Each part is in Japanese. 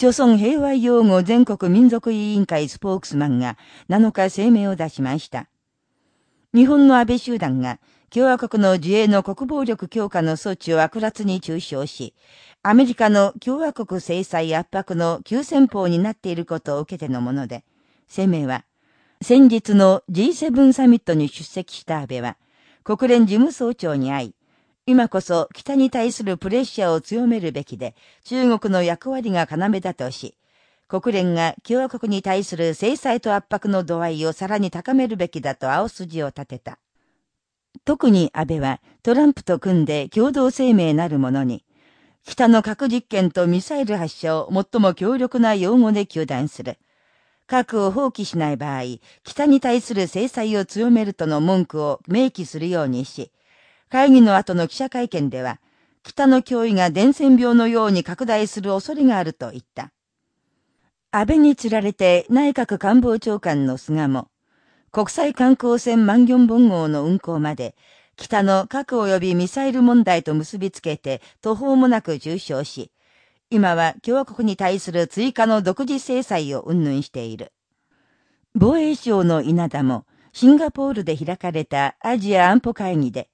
朝鮮平和擁護全国民族委員会スポークスマンが7日声明を出しました。日本の安倍集団が共和国の自衛の国防力強化の措置を悪辣に中傷し、アメリカの共和国制裁圧迫の急先鋒になっていることを受けてのもので、声明は、先日の G7 サミットに出席した安倍は、国連事務総長に会い、今こそ北に対するプレッシャーを強めるべきで、中国の役割が要だとし、国連が共和国に対する制裁と圧迫の度合いをさらに高めるべきだと青筋を立てた。特に安倍はトランプと組んで共同声明なるものに、北の核実験とミサイル発射を最も強力な用語で求断する。核を放棄しない場合、北に対する制裁を強めるとの文句を明記するようにし、会議の後の記者会見では、北の脅威が伝染病のように拡大する恐れがあると言った。安倍につられて内閣官房長官の菅も、国際観光船万元本号の運航まで、北の核及びミサイル問題と結びつけて途方もなく重傷し、今は共和国に対する追加の独自制裁を云々している。防衛省の稲田も、シンガポールで開かれたアジア安保会議で、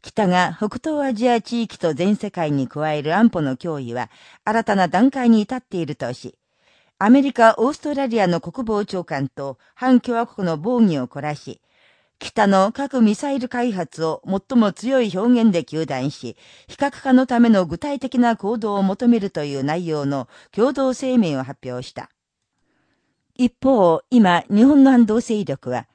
北が北東アジア地域と全世界に加える安保の脅威は新たな段階に至っているとし、アメリカ、オーストラリアの国防長官と反共和国の防御を凝らし、北の核ミサイル開発を最も強い表現で求断し、非核化のための具体的な行動を求めるという内容の共同声明を発表した。一方、今、日本の反動勢力は、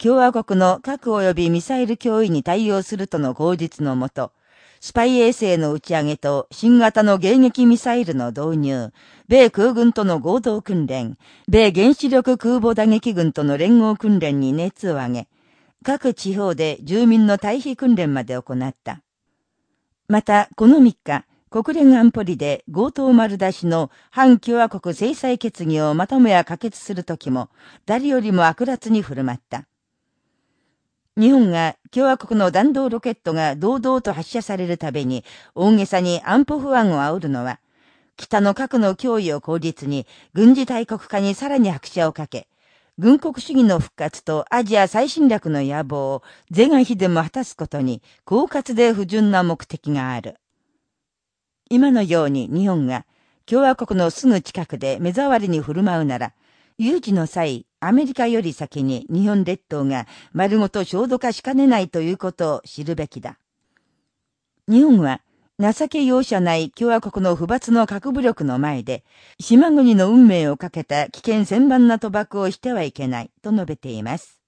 共和国の核及びミサイル脅威に対応するとの口実のもと、スパイ衛星の打ち上げと新型の迎撃ミサイルの導入、米空軍との合同訓練、米原子力空母打撃軍との連合訓練に熱を上げ、各地方で住民の退避訓練まで行った。また、この3日、国連安保理で強盗丸出しの反共和国制裁決議をまとめや可決するときも、誰よりも悪辣に振る舞った。日本が共和国の弾道ロケットが堂々と発射されるたびに大げさに安保不安を煽るのは、北の核の脅威を口実に軍事大国化にさらに拍車をかけ、軍国主義の復活とアジア最侵略の野望を是が非でも果たすことに、狡猾で不純な目的がある。今のように日本が共和国のすぐ近くで目障りに振る舞うなら、有事の際、アメリカより先に日本列島が丸ごと焦土化しかねないということを知るべきだ。日本は、情け容赦ない共和国の不罰の核武力の前で、島国の運命をかけた危険千万な賭博をしてはいけないと述べています。